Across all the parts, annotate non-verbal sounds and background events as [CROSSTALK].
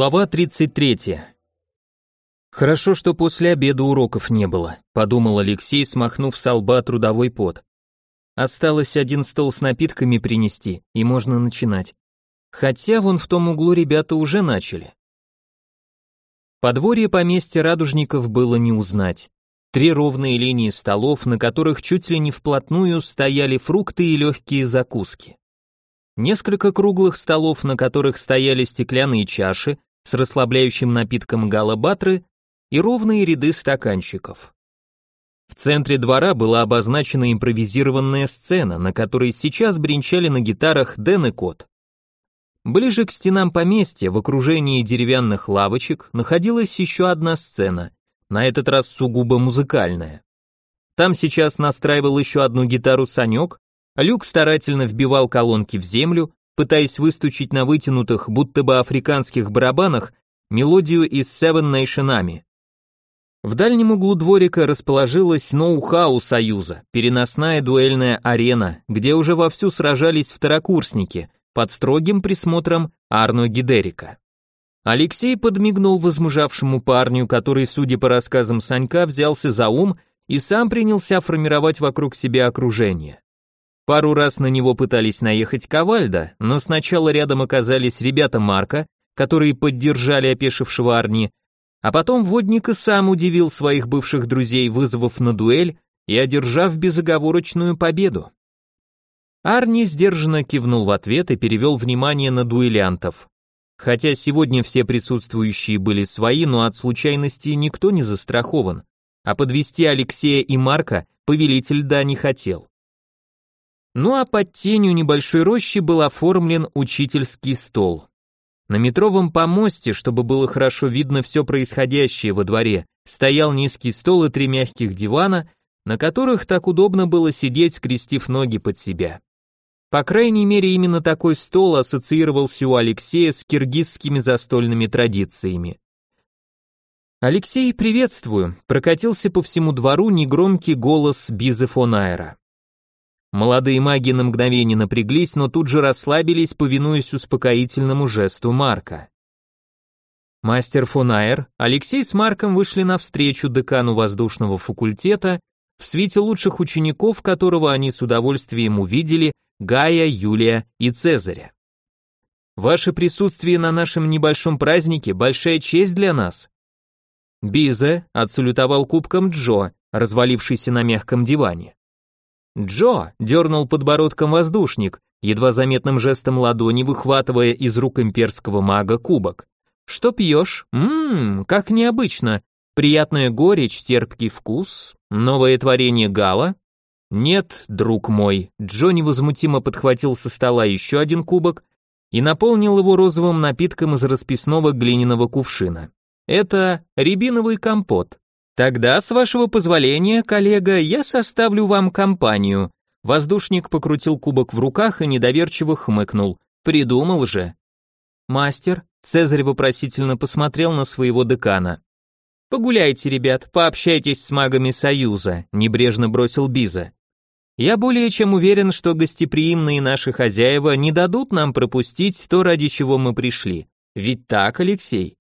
Глава 33. Хорошо, что после обеда уроков не было, подумал Алексей, смахнув с лба трудовой пот. Осталось один стол с напитками принести, и можно начинать. Хотя вон в том углу ребята уже начали. Подворье поместья радужников было не узнать. Три ровные линии столов, на которых чуть ли не вплотную стояли фрукты и легкие закуски. Несколько круглых столов, на которых стояли стеклянные чаши с расслабляющим напитком галабатры и ровные ряды стаканчиков. В центре двора была обозначена импровизированная сцена, на которой сейчас бренчали на гитарах Дэн и Кот. Ближе к стенам поместья, в окружении деревянных лавочек, находилась еще одна сцена, на этот раз сугубо музыкальная. Там сейчас настраивал еще одну гитару Санек, Люк старательно вбивал колонки в землю, пытаясь выстучить на вытянутых, будто бы африканских барабанах, мелодию из Seven Nation Army. В дальнем углу дворика расположилась ноу-хау Союза, переносная дуэльная арена, где уже вовсю сражались второкурсники, под строгим присмотром Арно Гидерика. Алексей подмигнул возмужавшему парню, который, судя по рассказам Санька, взялся за ум и сам принялся формировать вокруг себя окружение. Пару раз на него пытались наехать Ковальда, но сначала рядом оказались ребята Марка, которые поддержали опешившего Арни, а потом водник и сам удивил своих бывших друзей, вызвав на дуэль и одержав безоговорочную победу. Арни сдержанно кивнул в ответ и перевел внимание на дуэлянтов. Хотя сегодня все присутствующие были свои, но от случайности никто не застрахован, а подвести Алексея и Марка повелитель да не хотел. Ну а под тенью небольшой рощи был оформлен учительский стол. На метровом помосте, чтобы было хорошо видно все происходящее во дворе, стоял низкий стол и три мягких дивана, на которых так удобно было сидеть, скрестив ноги под себя. По крайней мере, именно такой стол ассоциировался у Алексея с киргизскими застольными традициями. «Алексей, приветствую!» прокатился по всему двору негромкий голос Бизы фон. Молодые маги на мгновение напряглись, но тут же расслабились, повинуясь успокоительному жесту Марка. Мастер фон Айер, Алексей с Марком вышли навстречу декану воздушного факультета в свете лучших учеников, которого они с удовольствием увидели, Гая, Юлия и Цезаря. Ваше присутствие на нашем небольшом празднике – большая честь для нас. Бизе отсалютовал кубком Джо, развалившийся на мягком диване. «Джо!» — дернул подбородком воздушник, едва заметным жестом ладони выхватывая из рук имперского мага кубок. «Что пьешь? Ммм, как необычно. Приятная горечь, терпкий вкус. Новое творение Гала?» «Нет, друг мой». Джо невозмутимо подхватил со стола еще один кубок и наполнил его розовым напитком из расписного глиняного кувшина. «Это рябиновый компот. Тогда, с вашего позволения, коллега, я составлю вам компанию. Воздушник покрутил кубок в руках и недоверчиво хмыкнул. Придумал же. Мастер, Цезарь вопросительно посмотрел на своего декана. Погуляйте, ребят, пообщайтесь с магами Союза, небрежно бросил Биза. Я более чем уверен, что гостеприимные наши хозяева не дадут нам пропустить то, ради чего мы пришли. Ведь так, Алексей?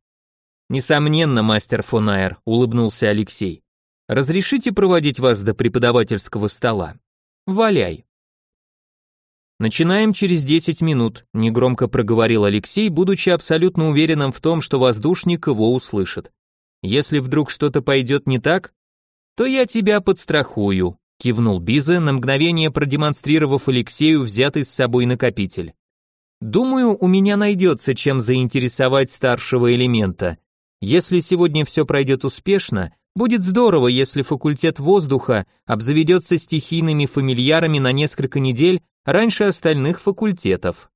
Несомненно, мастер фон Айер, улыбнулся Алексей. Разрешите проводить вас до преподавательского стола? Валяй. Начинаем через 10 минут, негромко проговорил Алексей, будучи абсолютно уверенным в том, что воздушник его услышит. Если вдруг что-то пойдет не так, то я тебя подстрахую, кивнул Бизе, на мгновение продемонстрировав Алексею взятый с собой накопитель. Думаю, у меня найдется чем заинтересовать старшего элемента. Если сегодня все пройдет успешно, будет здорово, если факультет воздуха обзаведется стихийными фамильярами на несколько недель раньше остальных факультетов.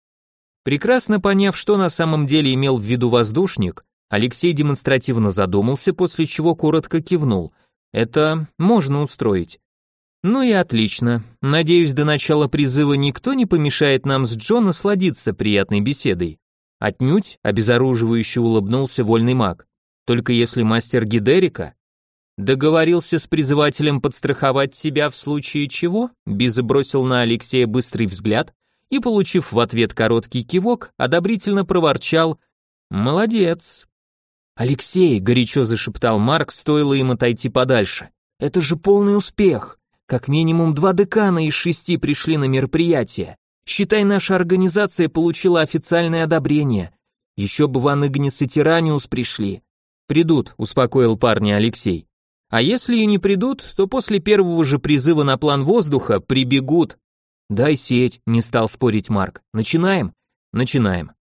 Прекрасно поняв, что на самом деле имел в виду воздушник, Алексей демонстративно задумался, после чего коротко кивнул. Это можно устроить. Ну и отлично. Надеюсь, до начала призыва никто не помешает нам с Джо насладиться приятной беседой. Отнюдь, обезоруживающе улыбнулся вольный маг. Только если мастер Гидерика договорился с призывателем подстраховать себя в случае чего, Биза бросил на Алексея быстрый взгляд и, получив в ответ короткий кивок, одобрительно проворчал «Молодец». «Алексей», — горячо зашептал Марк, стоило им отойти подальше, — «это же полный успех. Как минимум два декана из шести пришли на мероприятие. Считай, наша организация получила официальное одобрение. Еще бы Ван Игнис и Тираниус пришли. Придут, успокоил парня Алексей. А если и не придут, то после первого же призыва на план воздуха прибегут. Дай сеть, не стал спорить Марк. Начинаем? Начинаем.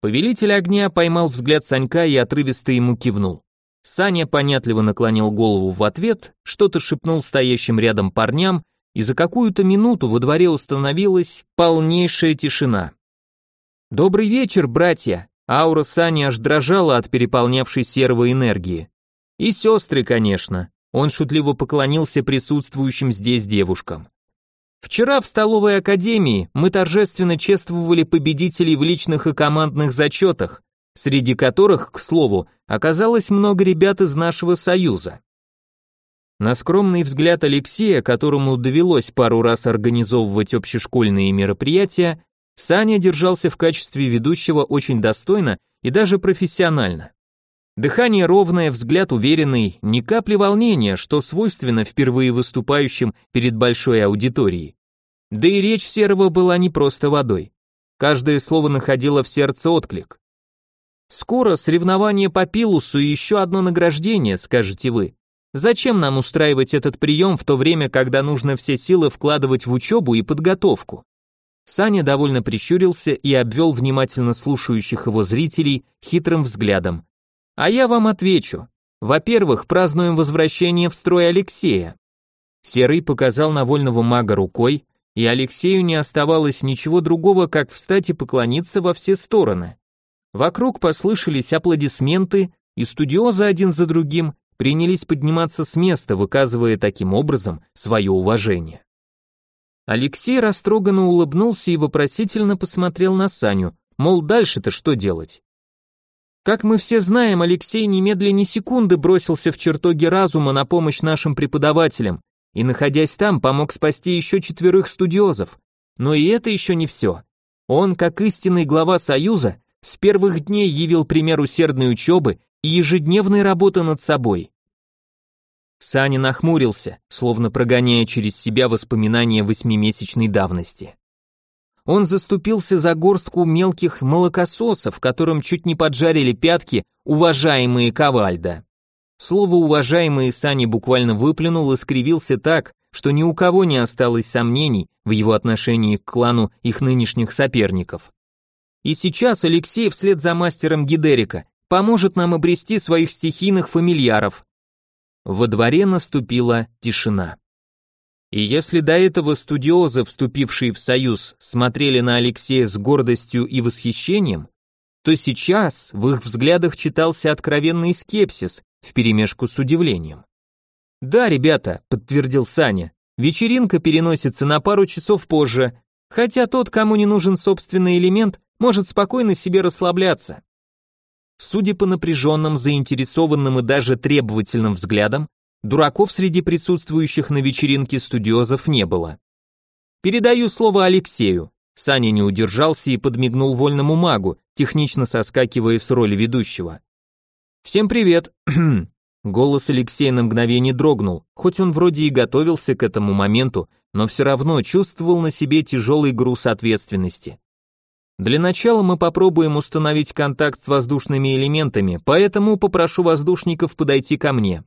Повелитель огня поймал взгляд Санька и отрывисто ему кивнул. Саня понятливо наклонил голову в ответ, что-то шепнул стоящим рядом парням, и за какую-то минуту во дворе установилась полнейшая тишина. «Добрый вечер, братья!» Аура Сани аж дрожала от переполнявшей серого энергии. И сестры, конечно. Он шутливо поклонился присутствующим здесь девушкам. Вчера в столовой академии мы торжественно чествовали победителей в личных и командных зачетах, среди которых, к слову, оказалось много ребят из нашего союза. На скромный взгляд Алексея, которому довелось пару раз организовывать общешкольные мероприятия, Саня держался в качестве ведущего очень достойно и даже профессионально. Дыхание ровное, взгляд уверенный, ни капли волнения, что свойственно впервые выступающим перед большой аудиторией. Да и речь Серого была не просто водой. Каждое слово находило в сердце отклик. Скоро соревнование по пилусу и еще одно награждение, скажете вы. Зачем нам устраивать этот прием в то время, когда нужно все силы вкладывать в учебу и подготовку? Саня довольно прищурился и обвел внимательно слушающих его зрителей хитрым взглядом. А я вам отвечу. Во-первых, празднуем возвращение в строй Алексея. Серый показал на вольного мага рукой, и Алексею не оставалось ничего другого, как встать и поклониться во все стороны. Вокруг послышались аплодисменты, и студиозы один за другим принялись подниматься с места, выказывая таким образом свое уважение. Алексей растроганно улыбнулся и вопросительно посмотрел на Саню, мол, дальше-то что делать? Как мы все знаем, Алексей немедленно секунды бросился в чертоги разума на помощь нашим преподавателям, и, находясь там, помог спасти еще четверых студиозов. Но и это еще не все. Он, как истинный глава Союза, с первых дней явил пример усердной учебы и ежедневной работы над собой. Саня нахмурился, словно прогоняя через себя воспоминания восьмимесячной давности. Он заступился за горстку мелких молокососов, которым чуть не поджарили пятки уважаемые Ковальда. Слово «уважаемые» Сани буквально выплюнул и скривился так, что ни у кого не осталось сомнений в его отношении к клану их нынешних соперников. И сейчас Алексей вслед за мастером Гидерика поможет нам обрести своих стихийных фамильяров. Во дворе наступила тишина. И если до этого студиозы, вступившие в союз, смотрели на Алексея с гордостью и восхищением, то сейчас в их взглядах читался откровенный скепсис вперемешку с удивлением. «Да, ребята», — подтвердил Саня, — «вечеринка переносится на пару часов позже, хотя тот, кому не нужен собственный элемент, может спокойно себе расслабляться. Судя по напряженным, заинтересованным и даже требовательным взглядам, дураков среди присутствующих на вечеринке студиозов не было. Передаю слово Алексею. Саня не удержался и подмигнул вольному магу, технично соскакивая с роли ведущего. «Всем привет!» [CLEARS THROAT] Голос Алексея на мгновение дрогнул, хоть он вроде и готовился к этому моменту, но все равно чувствовал на себе тяжелый груз ответственности. Для начала мы попробуем установить контакт с воздушными элементами, поэтому попрошу воздушников подойти ко мне.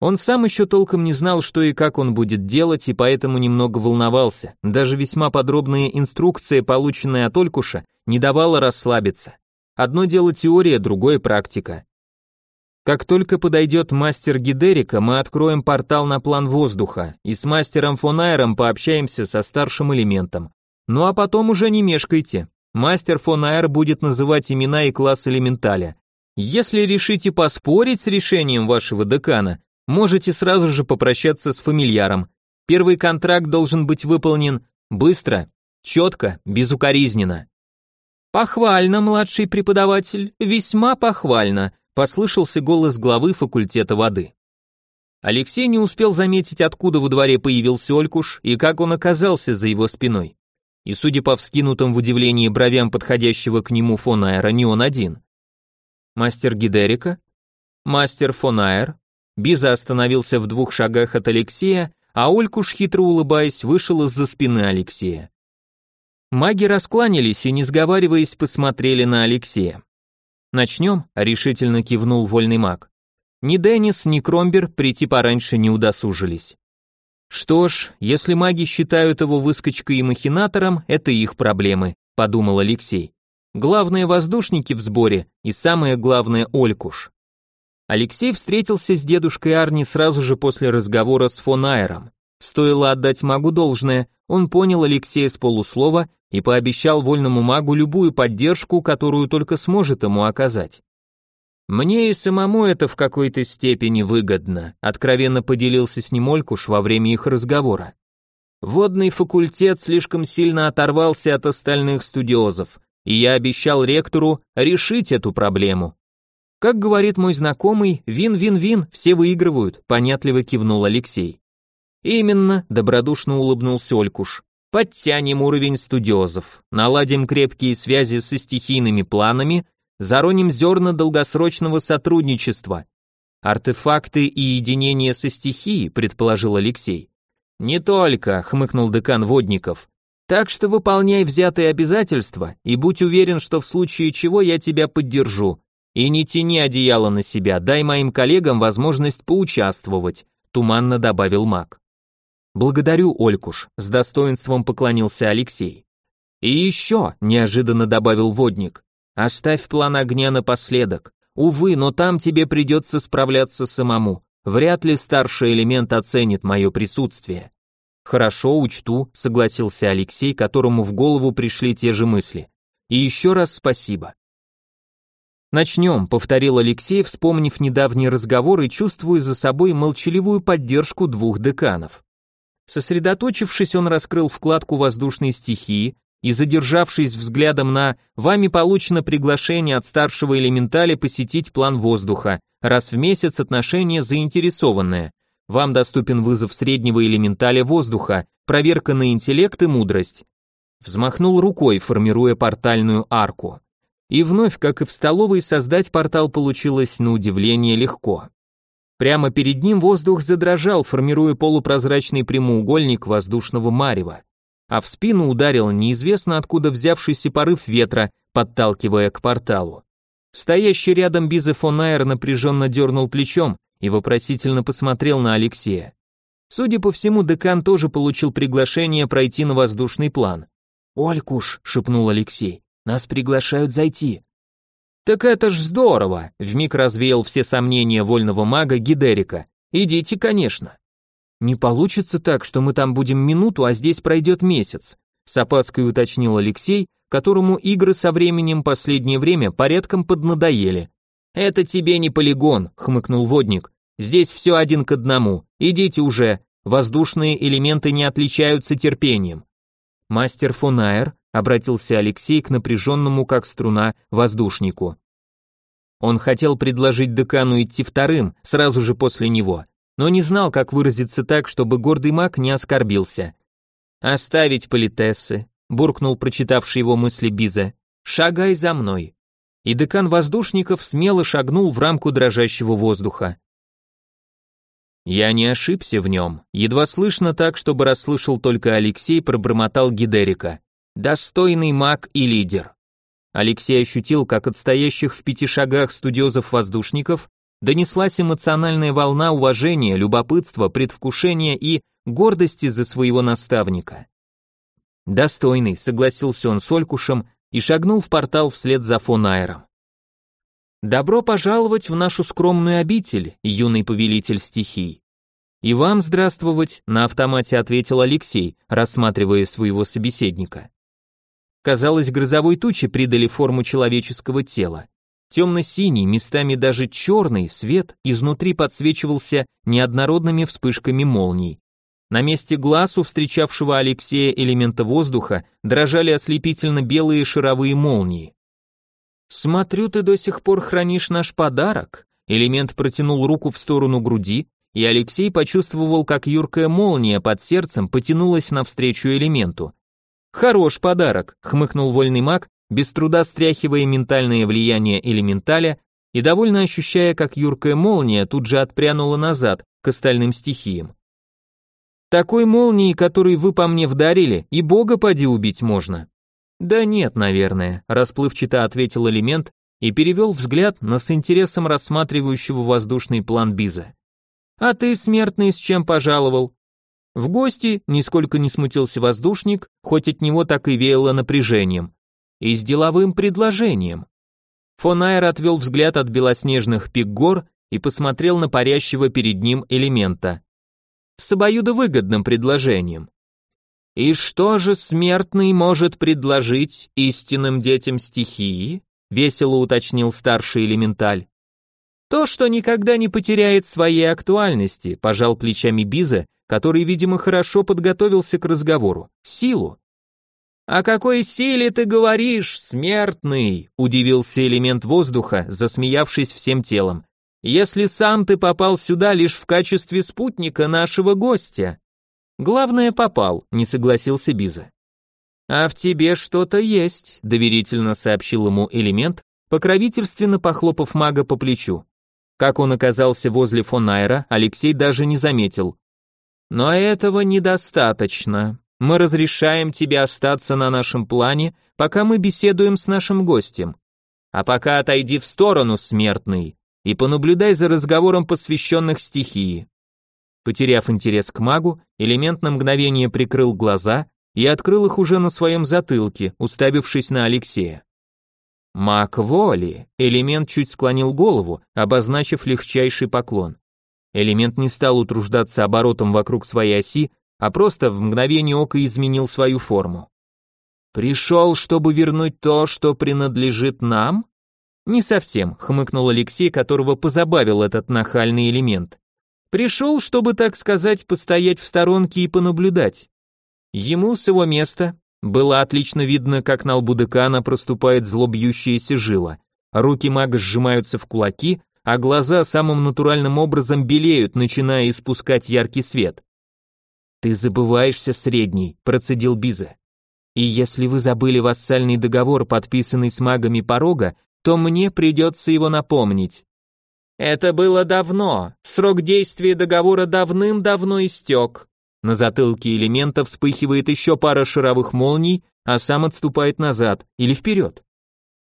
Он сам еще толком не знал, что и как он будет делать, и поэтому немного волновался. Даже весьма подробная инструкция, полученная от Олькуша, не давала расслабиться. Одно дело теория, другое практика. Как только подойдет мастер Гидерика, мы откроем портал на план воздуха и с мастером Фонайером пообщаемся со старшим элементом. Ну а потом уже не мешкайте. Мастер фон Аэр будет называть имена и класс элементаля. Если решите поспорить с решением вашего декана, Можете сразу же попрощаться с фамильяром. Первый контракт должен быть выполнен быстро, четко, безукоризненно. Похвально, младший преподаватель, весьма похвально, послышался голос главы факультета воды. Алексей не успел заметить, откуда во дворе появился Олькуш и как он оказался за его спиной. И судя по вскинутым в удивлении бровям подходящего к нему фон Аэра, не он один. Мастер Гидерика? Мастер фон Аэр? Биза остановился в двух шагах от Алексея, а Олькуш, хитро улыбаясь, вышел из-за спины Алексея. Маги раскланялись и, не сговариваясь, посмотрели на Алексея. «Начнем?» — решительно кивнул вольный маг. Ни Деннис, ни Кромбер прийти пораньше не удосужились. Что ж, если маги считают его выскочкой и махинатором, это их проблемы, подумал Алексей. Главное воздушники в сборе и самое главное Олькуш. Алексей встретился с дедушкой Арни сразу же после разговора с фон Айером. Стоило отдать магу должное, он понял Алексея с полуслова и пообещал вольному магу любую поддержку, которую только сможет ему оказать. Мне и самому это в какой-то степени выгодно, откровенно поделился с ним Олькуш во время их разговора. Водный факультет слишком сильно оторвался от остальных студиозов, и я обещал ректору решить эту проблему. Как говорит мой знакомый, вин-вин-вин, все выигрывают, понятливо кивнул Алексей. Именно, добродушно улыбнулся Олькуш. Подтянем уровень студиозов, наладим крепкие связи со стихийными планами, зароним зерна долгосрочного сотрудничества. Артефакты и единение со стихией, предположил Алексей. Не только, хмыкнул декан Водников. Так что выполняй взятые обязательства и будь уверен, что в случае чего я тебя поддержу. И не тяни одеяло на себя, дай моим коллегам возможность поучаствовать, туманно добавил Мак. Благодарю, Олькуш, с достоинством поклонился Алексей. И еще, неожиданно добавил водник, оставь план огня напоследок. Увы, но там тебе придется справляться самому. Вряд ли старший элемент оценит мое присутствие. Хорошо, учту, согласился Алексей, которому в голову пришли те же мысли. И еще раз спасибо. Начнем, повторил Алексей, вспомнив недавний разговор и чувствуя за собой молчаливую поддержку двух деканов. Сосредоточившись, он раскрыл вкладку воздушной стихии и, задержавшись взглядом на «Вами получено приглашение от старшего элементаля посетить план воздуха, раз в месяц отношение заинтересованное. Вам доступен вызов среднего элементаля воздуха, проверка на интеллект и мудрость». Взмахнул рукой, формируя портальную арку. И вновь, как и в столовой, создать портал получилось на удивление легко. Прямо перед ним воздух задрожал, формируя полупрозрачный прямоугольник воздушного марева. А в спину ударил неизвестно откуда взявшийся порыв ветра, подталкивая к порталу. Стоящий рядом Бизе фон Айер напряженно дернул плечом и вопросительно посмотрел на Алексея. Судя по всему, декан тоже получил приглашение пройти на воздушный план. «Олькуш», — шепнул Алексей, — «нас приглашают зайти». «Так это ж здорово!» — вмиг развеял все сомнения вольного мага Гидерика. «Идите, конечно». «Не получится так, что мы там будем минуту, а здесь пройдет месяц», — с опаской уточнил Алексей, которому игры со временем последнее время порядком поднадоели. «Это тебе не полигон», — хмыкнул водник. «Здесь все один к одному. Идите уже. Воздушные элементы не отличаются терпением». Мастер Фонайер обратился Алексей к напряженному как струна воздушнику. Он хотел предложить декану идти вторым, сразу же после него, но не знал, как выразиться так, чтобы гордый маг не оскорбился. «Оставить политессы», — буркнул прочитавший его мысли Биза, — «шагай за мной». И декан воздушников смело шагнул в рамку дрожащего воздуха. Я не ошибся в нем, едва слышно так, чтобы расслышал только Алексей, пробормотал Гидерика. Достойный маг и лидер. Алексей ощутил, как от стоящих в пяти шагах студиозов-воздушников донеслась эмоциональная волна уважения, любопытства, предвкушения и гордости за своего наставника. Достойный, согласился он с Олькушем и шагнул в портал вслед за фон Айром. Добро пожаловать в нашу скромную обитель, юный повелитель стихий. И вам здравствовать, на автомате ответил Алексей, рассматривая своего собеседника. Казалось, грозовой тучи придали форму человеческого тела. Темно-синий, местами даже черный свет изнутри подсвечивался неоднородными вспышками молний. На месте глаз у встречавшего Алексея элемента воздуха дрожали ослепительно белые шаровые молнии. «Смотрю, ты до сих пор хранишь наш подарок», элемент протянул руку в сторону груди, и Алексей почувствовал, как юркая молния под сердцем потянулась навстречу элементу. «Хорош подарок», — хмыкнул вольный маг, без труда стряхивая ментальное влияние элементаля и довольно ощущая, как юркая молния тут же отпрянула назад к остальным стихиям. Такой молнии, которой вы по мне вдарили, и бога поди убить можно. Да нет, наверное, расплывчато ответил элемент и перевел взгляд на с интересом рассматривающего воздушный план Биза. А ты, смертный, с чем пожаловал? В гости нисколько не смутился воздушник, хоть от него так и веяло напряжением. И с деловым предложением. Фон Айр отвел взгляд от белоснежных пик гор и посмотрел на парящего перед ним элемента с обоюдовыгодным предложением. И что же смертный может предложить истинным детям стихии? весело уточнил старший элементаль. То, что никогда не потеряет своей актуальности, пожал плечами Биза, который, видимо, хорошо подготовился к разговору. Силу. «О какой силе ты говоришь, смертный?» – удивился элемент воздуха, засмеявшись всем телом если сам ты попал сюда лишь в качестве спутника нашего гостя. Главное, попал, не согласился Биза. А в тебе что-то есть, доверительно сообщил ему элемент, покровительственно похлопав мага по плечу. Как он оказался возле фон Айра, Алексей даже не заметил. Но этого недостаточно. Мы разрешаем тебе остаться на нашем плане, пока мы беседуем с нашим гостем. А пока отойди в сторону, смертный и понаблюдай за разговором посвященных стихии. Потеряв интерес к магу, элемент на мгновение прикрыл глаза и открыл их уже на своем затылке, уставившись на Алексея. Маг воли, элемент чуть склонил голову, обозначив легчайший поклон. Элемент не стал утруждаться оборотом вокруг своей оси, а просто в мгновение ока изменил свою форму. «Пришел, чтобы вернуть то, что принадлежит нам?» Не совсем, хмыкнул Алексей, которого позабавил этот нахальный элемент. Пришел, чтобы, так сказать, постоять в сторонке и понаблюдать. Ему с его места было отлично видно, как на лбу декана проступает злобьющаяся жила. Руки мага сжимаются в кулаки, а глаза самым натуральным образом белеют, начиная испускать яркий свет. «Ты забываешься, средний», — процедил Биза. «И если вы забыли вассальный договор, подписанный с магами порога, то мне придется его напомнить. Это было давно, срок действия договора давным-давно истек. На затылке элемента вспыхивает еще пара шаровых молний, а сам отступает назад или вперед.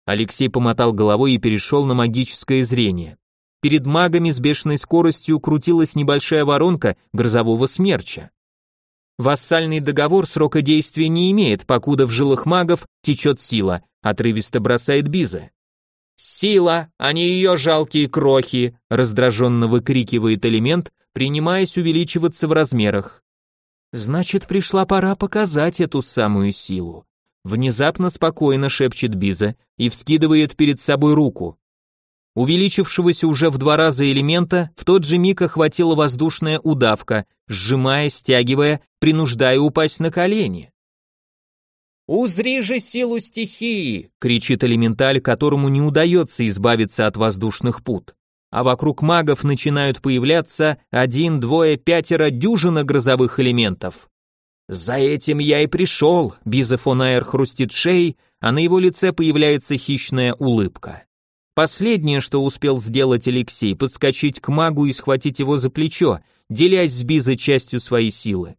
Алексей помотал головой и перешел на магическое зрение. Перед магами с бешеной скоростью крутилась небольшая воронка грозового смерча. Вассальный договор срока действия не имеет, покуда в жилах магов течет сила, отрывисто бросает Биза. «Сила, а не ее жалкие крохи!» раздраженно выкрикивает элемент, принимаясь увеличиваться в размерах. «Значит, пришла пора показать эту самую силу». Внезапно спокойно шепчет Биза и вскидывает перед собой руку. Увеличившегося уже в два раза элемента в тот же миг охватила воздушная удавка, сжимая, стягивая, принуждая упасть на колени. «Узри же силу стихии!» — кричит элементаль, которому не удается избавиться от воздушных пут. А вокруг магов начинают появляться один, двое, пятеро, дюжина грозовых элементов. «За этим я и пришел», — Бизофонаэр хрустит шеей, а на его лице появляется хищная улыбка. Последнее, что успел сделать Алексей, подскочить к магу и схватить его за плечо, делясь с Бизой частью своей силы.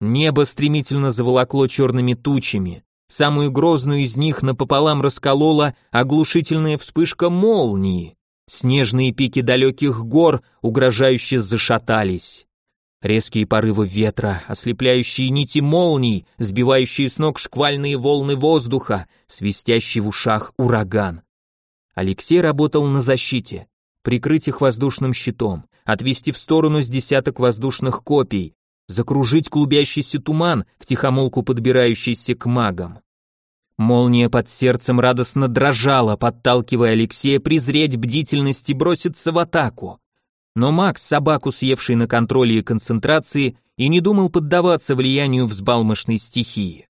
Небо стремительно заволокло черными тучами. Самую грозную из них напополам расколола оглушительная вспышка молнии. Снежные пики далеких гор угрожающе зашатались. Резкие порывы ветра, ослепляющие нити молний, сбивающие с ног шквальные волны воздуха, свистящий в ушах ураган. Алексей работал на защите, прикрыть их воздушным щитом, отвести в сторону с десяток воздушных копий, закружить клубящийся туман, втихомолку подбирающийся к магам. Молния под сердцем радостно дрожала, подталкивая Алексея презреть бдительность и броситься в атаку. Но Макс, собаку съевший на контроле и концентрации, и не думал поддаваться влиянию взбалмошной стихии.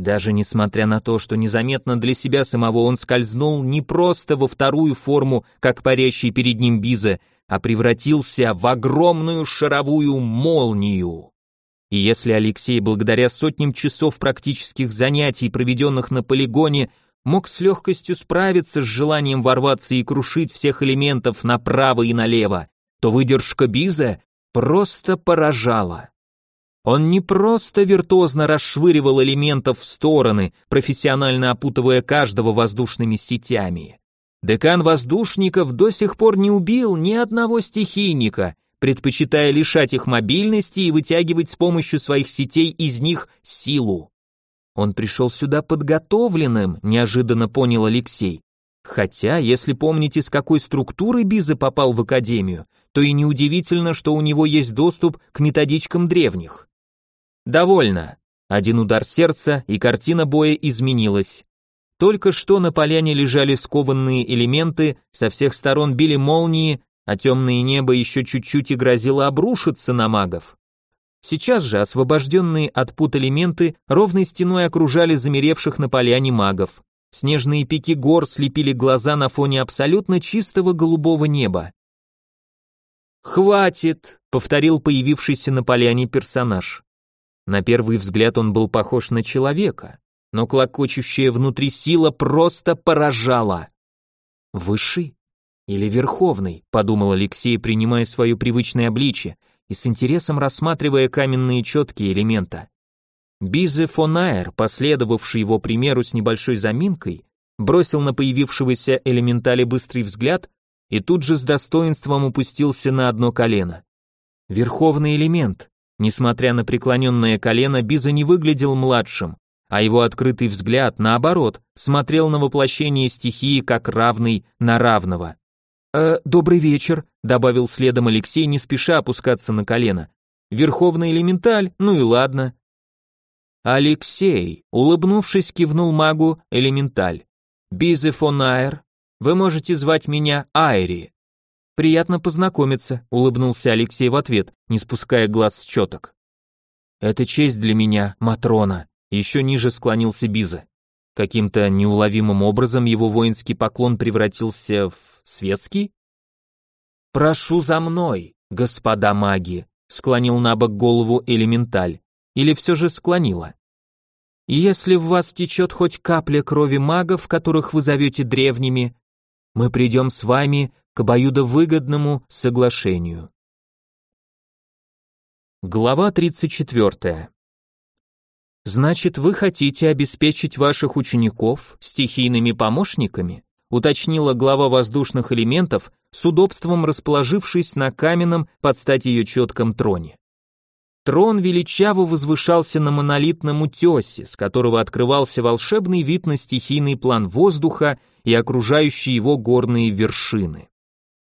Даже несмотря на то, что незаметно для себя самого он скользнул не просто во вторую форму, как парящий перед ним Биза, а превратился в огромную шаровую молнию. И если Алексей, благодаря сотням часов практических занятий, проведенных на полигоне, мог с легкостью справиться с желанием ворваться и крушить всех элементов направо и налево, то выдержка Биза просто поражала. Он не просто виртуозно расшвыривал элементов в стороны, профессионально опутывая каждого воздушными сетями. Декан воздушников до сих пор не убил ни одного стихийника, предпочитая лишать их мобильности и вытягивать с помощью своих сетей из них силу. Он пришел сюда подготовленным, неожиданно понял Алексей. Хотя, если помните, с какой структурой Биза попал в академию, то и неудивительно, что у него есть доступ к методичкам древних. Довольно. Один удар сердца, и картина боя изменилась. Только что на поляне лежали скованные элементы, со всех сторон били молнии, а темное небо еще чуть-чуть и грозило обрушиться на магов. Сейчас же освобожденные от пут элементы ровной стеной окружали замеревших на поляне магов. Снежные пики гор слепили глаза на фоне абсолютно чистого голубого неба. «Хватит!» — повторил появившийся на поляне персонаж. На первый взгляд он был похож на человека, но клокочущая внутри сила просто поражала. «Высший? Или Верховный?» — подумал Алексей, принимая свое привычное обличие и с интересом рассматривая каменные четкие элемента. Бизе Фонайер, последовавший его примеру с небольшой заминкой, бросил на появившегося элементали быстрый взгляд и тут же с достоинством упустился на одно колено. Верховный элемент. Несмотря на преклоненное колено, Биза не выглядел младшим, а его открытый взгляд, наоборот, смотрел на воплощение стихии как равный на равного. «Э, «Добрый вечер», — добавил следом Алексей, не спеша опускаться на колено. «Верховный элементаль, ну и ладно». «Алексей», — улыбнувшись, кивнул магу элементаль. «Бизе фон Айр, вы можете звать меня Айри». «Приятно познакомиться», — улыбнулся Алексей в ответ, не спуская глаз с четок. «Это честь для меня, Матрона», — еще ниже склонился Биза. Каким-то неуловимым образом его воинский поклон превратился в светский? «Прошу за мной, господа маги», — склонил на бок голову элементаль. Или все же склонила? «Если в вас течет хоть капля крови магов, которых вы зовете древними, мы придем с вами к обоюдовыгодному соглашению. Глава 34. Значит, вы хотите обеспечить ваших учеников стихийными помощниками? уточнила глава воздушных элементов, с удобством расположившись на каменном под стать ее четком троне. Трон величаво возвышался на монолитном утесе, с которого открывался волшебный вид на стихийный план воздуха и окружающие его горные вершины.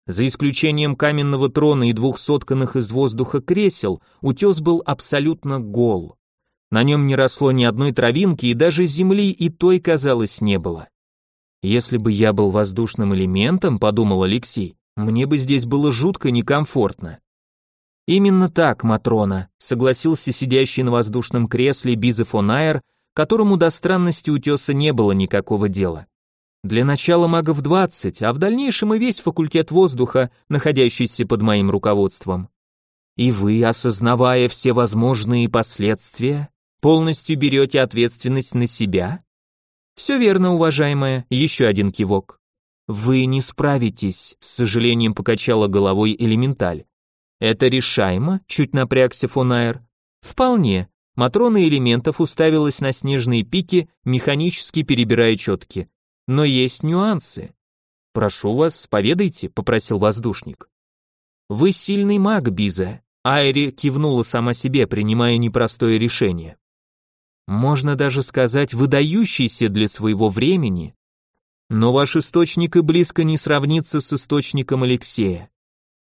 За исключением каменного трона и двух сотканных из воздуха кресел, утес был абсолютно гол. На нем не росло ни одной травинки, и даже земли и той, казалось, не было. Если бы я был воздушным элементом, подумал Алексей, мне бы здесь было жутко некомфортно. Именно так, Матрона, согласился сидящий на воздушном кресле Бизе фон Айр, которому до странности утеса не было никакого дела. Для начала магов 20, а в дальнейшем и весь факультет воздуха, находящийся под моим руководством. И вы, осознавая все возможные последствия, полностью берете ответственность на себя? Все верно, уважаемая, еще один кивок. Вы не справитесь, с сожалением покачала головой элементаль. Это решаемо? Чуть напрягся Фонайр. Вполне. Матрона элементов уставилась на снежные пики, механически перебирая четки. Но есть нюансы. Прошу вас, поведайте, попросил воздушник. Вы сильный маг, Биза. Айри кивнула сама себе, принимая непростое решение. Можно даже сказать, выдающийся для своего времени. Но ваш источник и близко не сравнится с источником Алексея.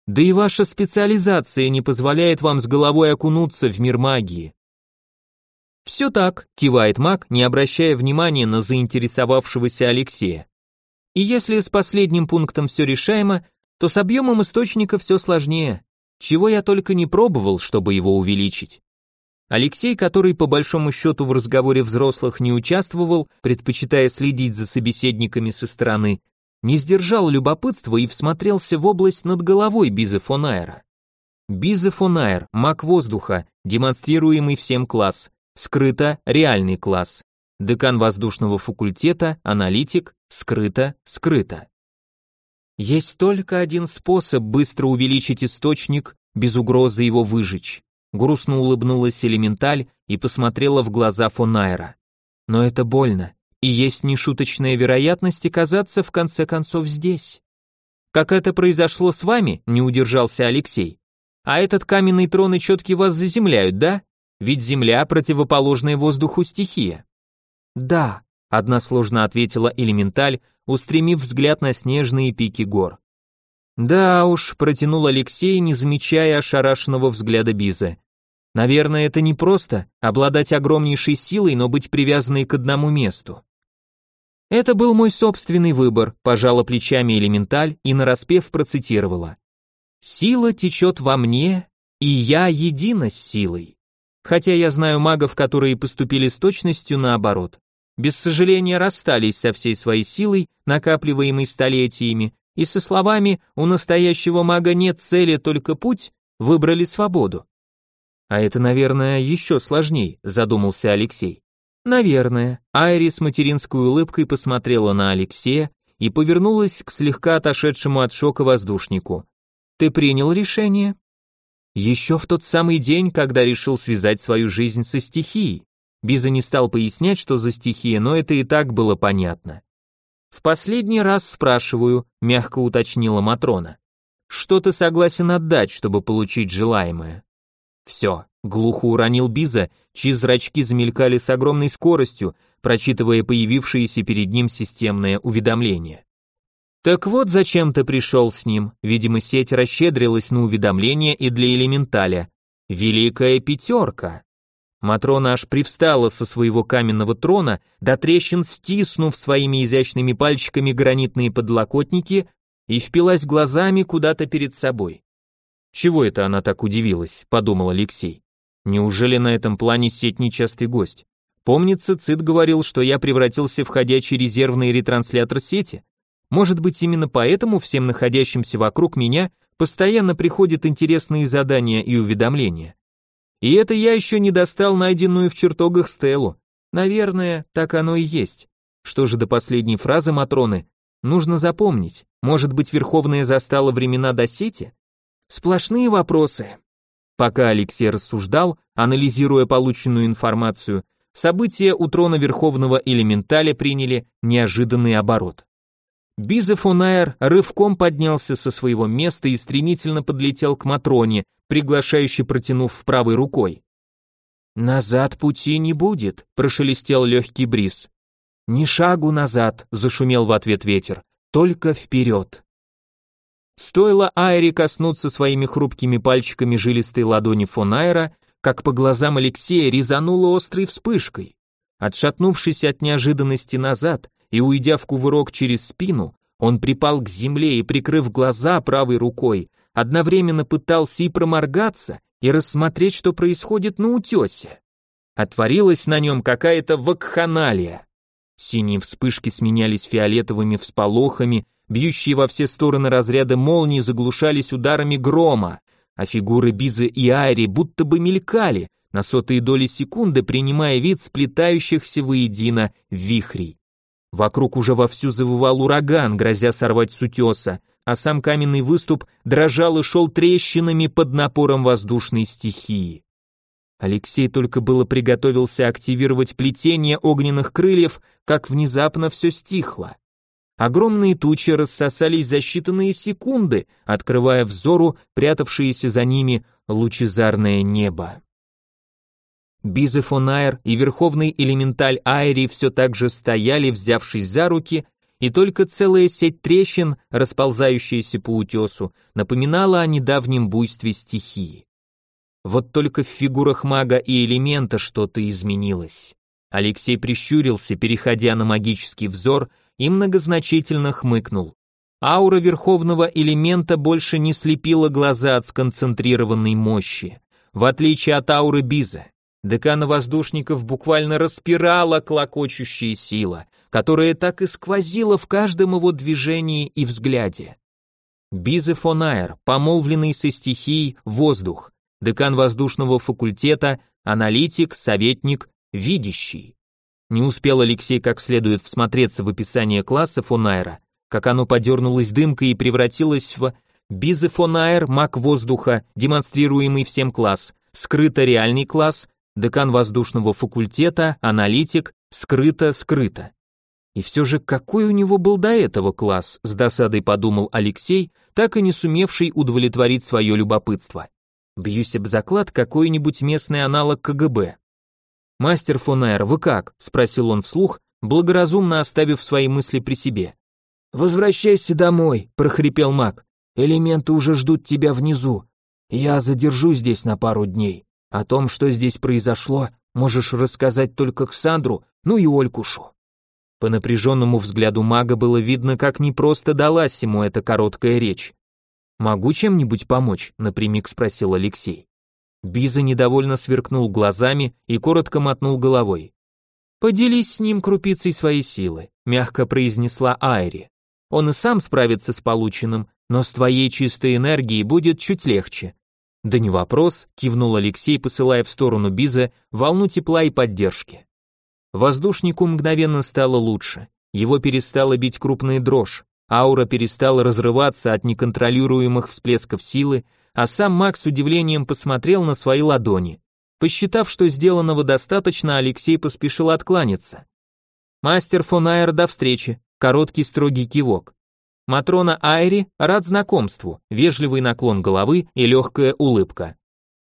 Да и ваша специализация не позволяет вам с головой окунуться в мир магии. Все так, кивает маг, не обращая внимания на заинтересовавшегося Алексея. И если с последним пунктом все решаемо, то с объемом источника все сложнее. Чего я только не пробовал, чтобы его увеличить. Алексей, который по большому счету в разговоре взрослых не участвовал, предпочитая следить за собеседниками со стороны, не сдержал любопытства и всмотрелся в область над головой Биза фон Айра. Биза фон Айр, маг воздуха, демонстрируемый всем класс, скрыто реальный класс. Декан воздушного факультета, аналитик, скрыто, скрыто. Есть только один способ быстро увеличить источник, без угрозы его выжечь. Грустно улыбнулась элементаль и посмотрела в глаза Фонайра. Но это больно, и есть нешуточная вероятность оказаться в конце концов здесь. Как это произошло с вами, не удержался Алексей. А этот каменный трон и четки вас заземляют, да? Ведь земля противоположная воздуху стихия. Да, односложно ответила элементаль, устремив взгляд на снежные пики гор. Да уж, протянул Алексей, не замечая ошарашенного взгляда Биза. Наверное, это не просто обладать огромнейшей силой, но быть привязанной к одному месту. Это был мой собственный выбор, пожала плечами элементаль и нараспев процитировала. Сила течет во мне, и я едина с силой. Хотя я знаю магов, которые поступили с точностью наоборот. Без сожаления расстались со всей своей силой, накапливаемой столетиями, и со словами «у настоящего мага нет цели, только путь» выбрали свободу. А это, наверное, еще сложней, задумался Алексей. Наверное. Айри с материнской улыбкой посмотрела на Алексея и повернулась к слегка отошедшему от шока воздушнику. Ты принял решение? Еще в тот самый день, когда решил связать свою жизнь со стихией. Биза не стал пояснять, что за стихия, но это и так было понятно. В последний раз спрашиваю, мягко уточнила Матрона. Что ты согласен отдать, чтобы получить желаемое? Все, глухо уронил Биза, чьи зрачки замелькали с огромной скоростью, прочитывая появившиеся перед ним системное уведомление. Так вот зачем ты пришел с ним, видимо, сеть расщедрилась на уведомление и для элементаля. Великая пятерка. Матрона аж привстала со своего каменного трона, до трещин стиснув своими изящными пальчиками гранитные подлокотники и впилась глазами куда-то перед собой. Чего это она так удивилась, подумал Алексей. Неужели на этом плане сеть нечастый гость? Помнится, Цит говорил, что я превратился в ходячий резервный ретранслятор сети. Может быть, именно поэтому всем находящимся вокруг меня постоянно приходят интересные задания и уведомления. И это я еще не достал найденную в чертогах Стеллу. Наверное, так оно и есть. Что же до последней фразы Матроны? Нужно запомнить. Может быть, Верховная застала времена до сети? Сплошные вопросы. Пока Алексей рассуждал, анализируя полученную информацию, события у трона Верховного Элементаля приняли неожиданный оборот. Бизефонаер рывком поднялся со своего места и стремительно подлетел к Матроне, приглашающе протянув правой рукой. «Назад пути не будет», — прошелестел легкий бриз. «Ни шагу назад», — зашумел в ответ ветер, — «только вперед». Стоило Айре коснуться своими хрупкими пальчиками жилистой ладони фон Айра, как по глазам Алексея резануло острой вспышкой. Отшатнувшись от неожиданности назад и уйдя в кувырок через спину, он припал к земле и, прикрыв глаза правой рукой, одновременно пытался и проморгаться, и рассмотреть, что происходит на утесе. Отворилась на нем какая-то вакханалия. Синие вспышки сменялись фиолетовыми всполохами, Бьющие во все стороны разряды молний заглушались ударами грома, а фигуры Бизы и Айри будто бы мелькали, на сотые доли секунды принимая вид сплетающихся воедино вихрей. Вокруг уже вовсю завывал ураган, грозя сорвать с утеса, а сам каменный выступ дрожал и шел трещинами под напором воздушной стихии. Алексей только было приготовился активировать плетение огненных крыльев, как внезапно все стихло. Огромные тучи рассосались за считанные секунды, открывая взору прятавшееся за ними лучезарное небо. Бизефонайр и верховный элементаль Айри все так же стояли, взявшись за руки, и только целая сеть трещин, расползающаяся по утесу, напоминала о недавнем буйстве стихии. Вот только в фигурах мага и элемента что-то изменилось. Алексей прищурился, переходя на магический взор, и многозначительно хмыкнул. Аура верховного элемента больше не слепила глаза от сконцентрированной мощи. В отличие от ауры Биза, декана воздушников буквально распирала клокочущая сила, которая так и сквозила в каждом его движении и взгляде. Бизе Фонайр, помолвленный со стихией воздух, декан воздушного факультета, аналитик, советник, видящий. Не успел Алексей как следует всмотреться в описание класса Фонайра, как оно подернулось дымкой и превратилось в Бизе Фонайр, маг воздуха, демонстрируемый всем класс, скрыто реальный класс, декан воздушного факультета, аналитик, скрыто-скрыто. И все же какой у него был до этого класс, с досадой подумал Алексей, так и не сумевший удовлетворить свое любопытство. Бьюсь об заклад какой-нибудь местный аналог КГБ. «Мастер Фонайр, вы как?» – спросил он вслух, благоразумно оставив свои мысли при себе. «Возвращайся домой», – прохрипел маг. «Элементы уже ждут тебя внизу. Я задержусь здесь на пару дней. О том, что здесь произошло, можешь рассказать только Ксандру, ну и Олькушу». По напряженному взгляду мага было видно, как непросто далась ему эта короткая речь. «Могу чем-нибудь помочь?» — напрямик спросил Алексей. Биза недовольно сверкнул глазами и коротко мотнул головой. «Поделись с ним крупицей своей силы», — мягко произнесла Айри. «Он и сам справится с полученным, но с твоей чистой энергией будет чуть легче». «Да не вопрос», — кивнул Алексей, посылая в сторону Биза волну тепла и поддержки. Воздушнику мгновенно стало лучше. Его перестала бить крупная дрожь, аура перестала разрываться от неконтролируемых всплесков силы, а сам Мак с удивлением посмотрел на свои ладони. Посчитав, что сделанного достаточно, Алексей поспешил откланяться. «Мастер фон Айр, до встречи», короткий строгий кивок. Матрона Айри рад знакомству, вежливый наклон головы и легкая улыбка.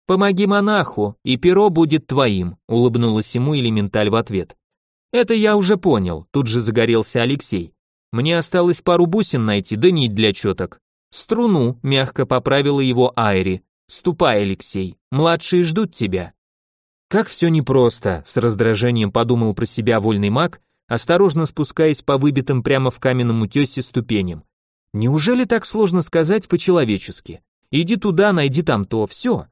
«Помоги монаху, и перо будет твоим», — улыбнулась ему элементаль в ответ. «Это я уже понял», — тут же загорелся Алексей. «Мне осталось пару бусин найти, да нить для четок». «Струну», — мягко поправила его Айри. «Ступай, Алексей, младшие ждут тебя». Как все непросто, с раздражением подумал про себя вольный маг, осторожно спускаясь по выбитым прямо в каменном утесе ступеням. Неужели так сложно сказать по-человечески? Иди туда, найди там то, все.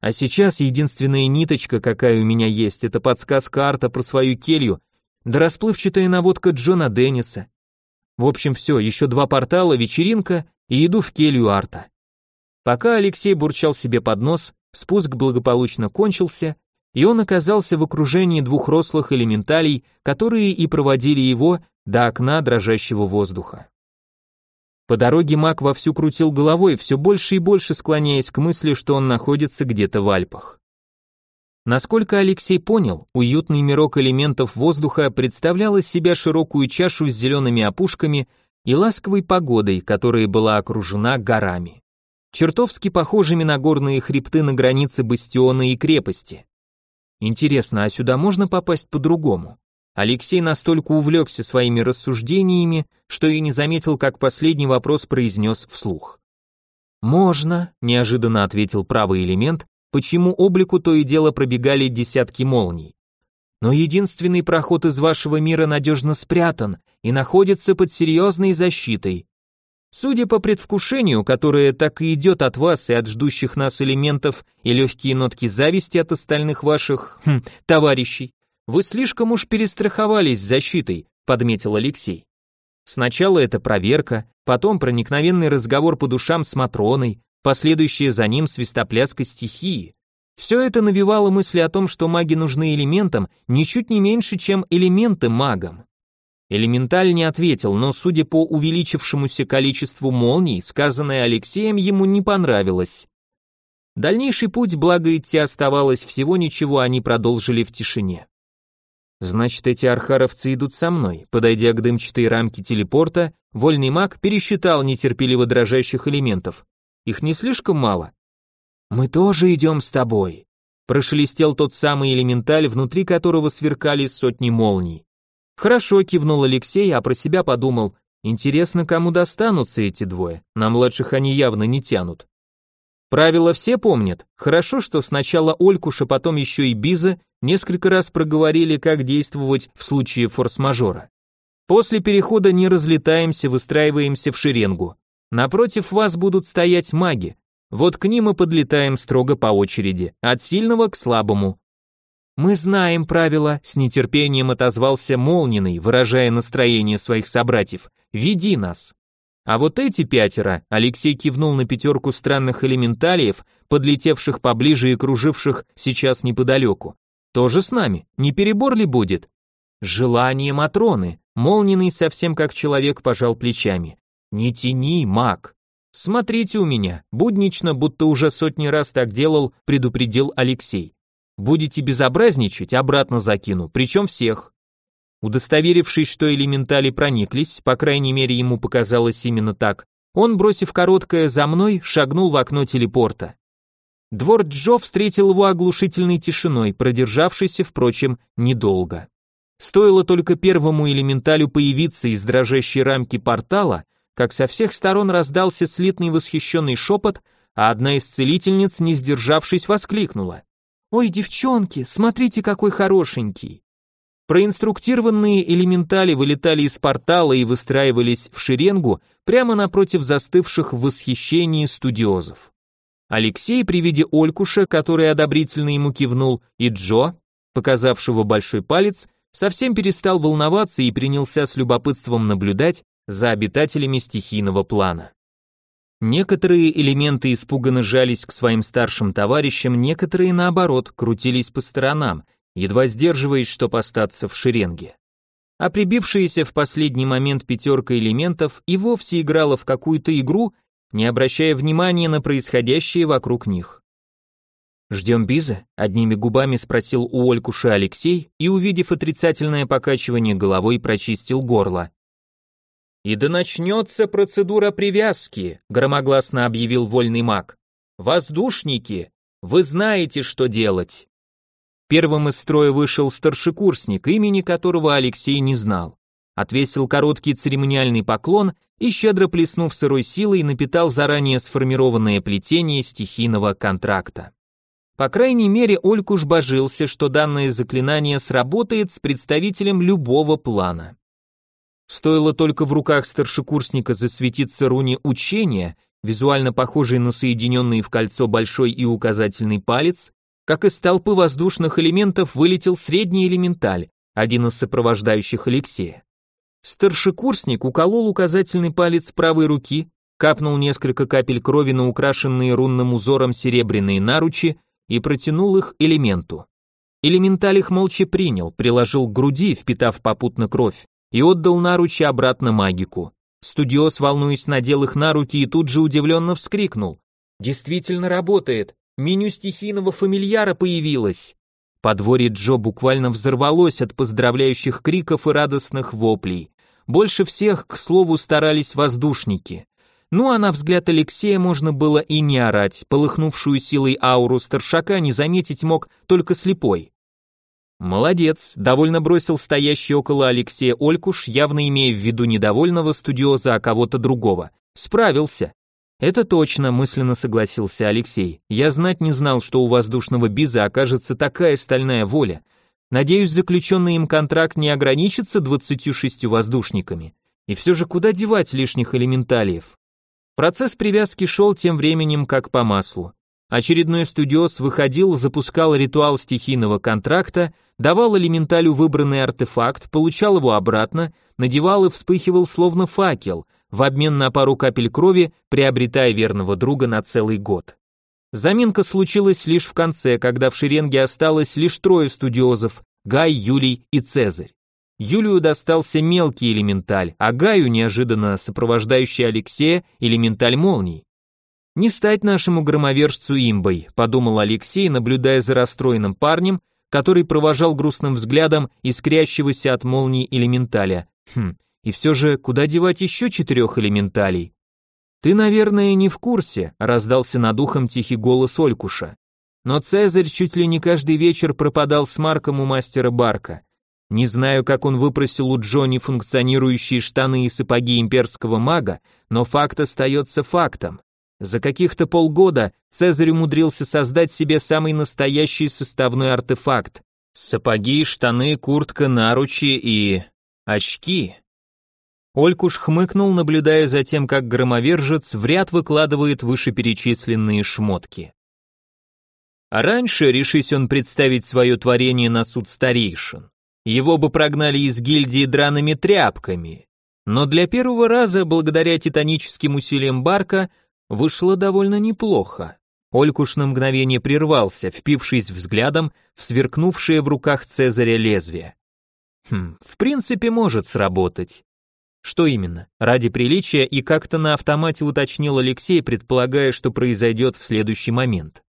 А сейчас единственная ниточка, какая у меня есть, это подсказка Арта про свою келью, да расплывчатая наводка Джона Денниса. В общем, все, еще два портала, вечеринка и иду в келью Арта. Пока Алексей бурчал себе под нос, спуск благополучно кончился, и он оказался в окружении двух рослых элементалей, которые и проводили его до окна дрожащего воздуха. По дороге маг вовсю крутил головой, все больше и больше склоняясь к мысли, что он находится где-то в Альпах. Насколько Алексей понял, уютный мирок элементов воздуха представлял из себя широкую чашу с зелеными опушками и ласковой погодой, которая была окружена горами. Чертовски похожими на горные хребты на границе бастиона и крепости. Интересно, а сюда можно попасть по-другому? Алексей настолько увлекся своими рассуждениями, что и не заметил, как последний вопрос произнес вслух. «Можно», — неожиданно ответил правый элемент, почему облику то и дело пробегали десятки молний. «Но единственный проход из вашего мира надежно спрятан и находится под серьезной защитой. Судя по предвкушению, которое так и идет от вас и от ждущих нас элементов и легкие нотки зависти от остальных ваших хм, товарищей, вы слишком уж перестраховались защитой, подметил Алексей. Сначала это проверка, потом проникновенный разговор по душам с Матроной, последующее за ним свистопляска стихии. Все это навевало мысли о том, что маги нужны элементам ничуть не меньше, чем элементы магам. Элементаль не ответил, но, судя по увеличившемуся количеству молний, сказанное Алексеем ему не понравилось. Дальнейший путь, благо идти оставалось всего ничего, они продолжили в тишине. Значит, эти архаровцы идут со мной. Подойдя к дымчатой рамке телепорта, вольный маг пересчитал нетерпеливо дрожащих элементов. Их не слишком мало. Мы тоже идем с тобой. Прошелестел тот самый элементаль, внутри которого сверкали сотни молний. Хорошо, кивнул Алексей, а про себя подумал, интересно, кому достанутся эти двое. На младших они явно не тянут. Правила все помнят. Хорошо, что сначала Олькуша, потом еще и Биза несколько раз проговорили, как действовать в случае форс-мажора. После перехода не разлетаемся, выстраиваемся в шеренгу. Напротив вас будут стоять маги. Вот к ним мы подлетаем строго по очереди, от сильного к слабому. Мы знаем правила, с нетерпением отозвался Молниный, выражая настроение своих собратьев. Веди нас. А вот эти пятеро, Алексей кивнул на пятерку странных элементалиев, подлетевших поближе и круживших сейчас неподалеку. Тоже с нами, не перебор ли будет? Желание Матроны, Молниный совсем как человек пожал плечами. Не тяни, маг. Смотрите у меня, буднично, будто уже сотни раз так делал, предупредил Алексей. Будете безобразничать, обратно закину, причем всех. Удостоверившись, что элементали прониклись, по крайней мере ему показалось именно так, он, бросив короткое «за мной», шагнул в окно телепорта. Двор Джо встретил его оглушительной тишиной, продержавшейся, впрочем, недолго. Стоило только первому элементалю появиться из дрожащей рамки портала, как со всех сторон раздался слитный восхищенный шепот, а одна из целительниц, не сдержавшись, воскликнула. «Ой, девчонки, смотрите, какой хорошенький!» Проинструктированные элементали вылетали из портала и выстраивались в шеренгу прямо напротив застывших в восхищении студиозов. Алексей при виде Олькуша, который одобрительно ему кивнул, и Джо, показавшего большой палец, совсем перестал волноваться и принялся с любопытством наблюдать за обитателями стихийного плана. Некоторые элементы испуганно жались к своим старшим товарищам, некоторые, наоборот, крутились по сторонам, едва сдерживаясь, чтоб остаться в шеренге. А прибившаяся в последний момент пятерка элементов и вовсе играла в какую-то игру, не обращая внимания на происходящее вокруг них. «Ждем Биза?» — одними губами спросил у Олькуша Алексей и, увидев отрицательное покачивание головой, прочистил горло. «И да начнется процедура привязки», — громогласно объявил вольный маг. «Воздушники, вы знаете, что делать». Первым из строя вышел старшекурсник, имени которого Алексей не знал. Отвесил короткий церемониальный поклон и, щедро плеснув сырой силой, напитал заранее сформированное плетение стихийного контракта. По крайней мере, Олькуш божился, что данное заклинание сработает с представителем любого плана. Стоило только в руках старшекурсника засветиться руне учения, визуально похожей на соединенные в кольцо большой и указательный палец, как из толпы воздушных элементов вылетел средний элементаль, один из сопровождающих Алексея. Старшекурсник уколол указательный палец правой руки, капнул несколько капель крови на украшенные рунным узором серебряные наручи и протянул их элементу. Элементаль их молча принял, приложил к груди, впитав попутно кровь, и отдал наручи обратно магику. Студиос, волнуясь, надел их на руки и тут же удивленно вскрикнул. «Действительно работает! Меню стихийного фамильяра появилось. Подворье Джо буквально взорвалось от поздравляющих криков и радостных воплей. Больше всех, к слову, старались воздушники. Ну а на взгляд Алексея можно было и не орать, полыхнувшую силой ауру старшака не заметить мог только слепой. Молодец, довольно бросил стоящий около Алексея Олькуш, явно имея в виду недовольного студиоза, а кого-то другого. Справился. Это точно, мысленно согласился Алексей. Я знать не знал, что у воздушного биза окажется такая стальная воля. Надеюсь, заключенный им контракт не ограничится 26 воздушниками. И все же куда девать лишних элементалиев? Процесс привязки шел тем временем как по маслу. Очередной студиос выходил, запускал ритуал стихийного контракта, давал элементалю выбранный артефакт, получал его обратно, надевал и вспыхивал словно факел, в обмен на пару капель крови, приобретая верного друга на целый год. Заминка случилась лишь в конце, когда в шеренге осталось лишь трое студиозов – Гай, Юлий и Цезарь. Юлию достался мелкий элементаль, а Гаю неожиданно сопровождающий Алексея элементаль молний. «Не стать нашему громовержцу имбой», – подумал Алексей, наблюдая за расстроенным парнем, который провожал грустным взглядом искрящегося от молний элементаля. Хм, и все же, куда девать еще четырех элементалей? Ты, наверное, не в курсе, раздался над ухом тихий голос Олькуша. Но Цезарь чуть ли не каждый вечер пропадал с Марком у мастера Барка. Не знаю, как он выпросил у Джонни функционирующие штаны и сапоги имперского мага, но факт остается фактом. За каких-то полгода Цезарь умудрился создать себе самый настоящий составной артефакт. Сапоги, штаны, куртка, наручи и... очки. Олькуш хмыкнул, наблюдая за тем, как громовержец в ряд выкладывает вышеперечисленные шмотки. А раньше, решись он представить свое творение на суд старейшин, его бы прогнали из гильдии драными тряпками. Но для первого раза, благодаря титаническим усилиям Барка, вышло довольно неплохо. Олькуш на мгновение прервался, впившись взглядом в сверкнувшее в руках Цезаря лезвие. Хм, в принципе, может сработать. Что именно? Ради приличия и как-то на автомате уточнил Алексей, предполагая, что произойдет в следующий момент.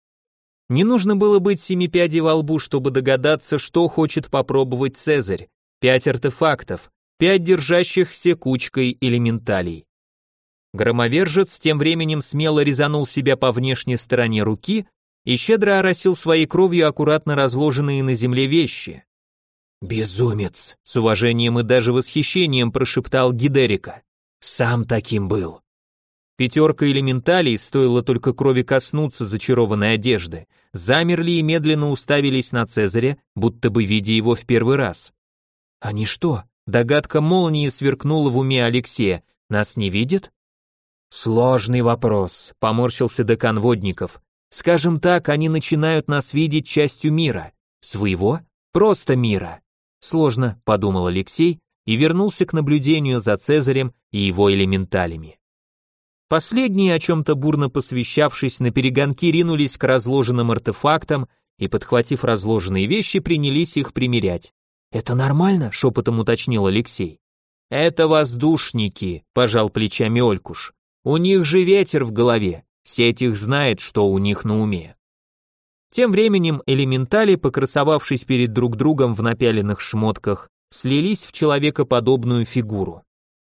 Не нужно было быть семи пядей во лбу, чтобы догадаться, что хочет попробовать Цезарь. Пять артефактов, пять держащихся кучкой элементалей. Громовержец тем временем смело резанул себя по внешней стороне руки и щедро оросил своей кровью аккуратно разложенные на земле вещи. «Безумец!» — с уважением и даже восхищением прошептал Гидерика. «Сам таким был». Пятерка элементалей, стоило только крови коснуться зачарованной одежды, замерли и медленно уставились на Цезаря, будто бы видя его в первый раз. «Они что?» — догадка молнии сверкнула в уме Алексея. «Нас не видят?» «Сложный вопрос», — поморщился декан водников. «Скажем так, они начинают нас видеть частью мира. Своего? Просто мира. Сложно, подумал Алексей и вернулся к наблюдению за Цезарем и его элементалями. Последние, о чем-то бурно посвящавшись, на перегонки ринулись к разложенным артефактам и, подхватив разложенные вещи, принялись их примерять. «Это нормально?» — шепотом уточнил Алексей. «Это воздушники», — пожал плечами Олькуш. «У них же ветер в голове, сеть их знает, что у них на уме». Тем временем элементали, покрасовавшись перед друг другом в напяленных шмотках, слились в человекоподобную фигуру.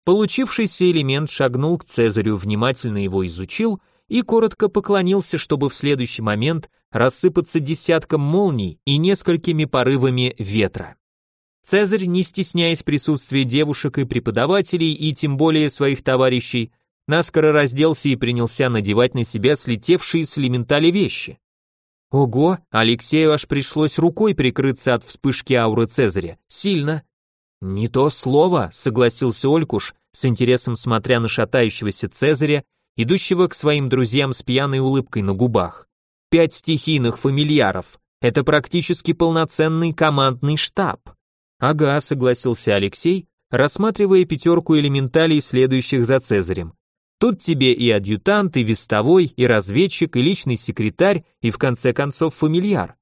Получившийся элемент шагнул к Цезарю, внимательно его изучил и коротко поклонился, чтобы в следующий момент рассыпаться десятком молний и несколькими порывами ветра. Цезарь, не стесняясь присутствия девушек и преподавателей, и тем более своих товарищей, наскоро разделся и принялся надевать на себя слетевшие с элементали вещи. Ого, Алексею аж пришлось рукой прикрыться от вспышки ауры Цезаря. Сильно. Не то слово, согласился Олькуш, с интересом смотря на шатающегося Цезаря, идущего к своим друзьям с пьяной улыбкой на губах. Пять стихийных фамильяров. Это практически полноценный командный штаб. Ага, согласился Алексей, рассматривая пятерку элементалей, следующих за Цезарем. Тут тебе и адъютант, и вестовой, и разведчик, и личный секретарь, и в конце концов фамильяр.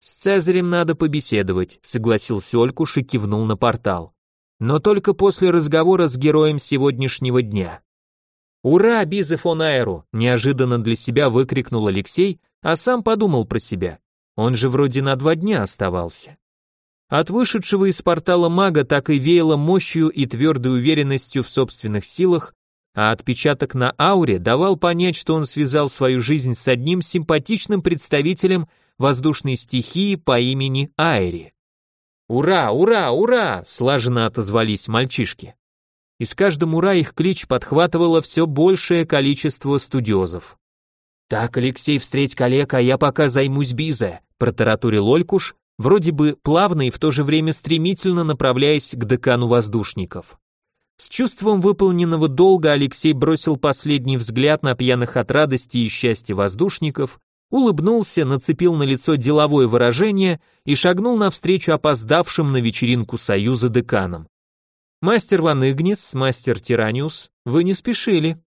С Цезарем надо побеседовать, согласился Олькуш и кивнул на портал. Но только после разговора с героем сегодняшнего дня. «Ура, Бизе фон Аэру!» – неожиданно для себя выкрикнул Алексей, а сам подумал про себя. Он же вроде на два дня оставался. От вышедшего из портала мага так и веяло мощью и твердой уверенностью в собственных силах, а отпечаток на ауре давал понять, что он связал свою жизнь с одним симпатичным представителем воздушной стихии по имени Айри. «Ура, ура, ура!» – слаженно отозвались мальчишки. И с каждым ура их клич подхватывало все большее количество студиозов. «Так, Алексей, встреть коллег, а я пока займусь Бизе», – протаратурил Олькуш, вроде бы плавно и в то же время стремительно направляясь к декану воздушников. С чувством выполненного долга Алексей бросил последний взгляд на пьяных от радости и счастья воздушников, улыбнулся, нацепил на лицо деловое выражение и шагнул навстречу опоздавшим на вечеринку Союза деканам. «Мастер Ван Игнис, мастер Тираниус, вы не спешили»,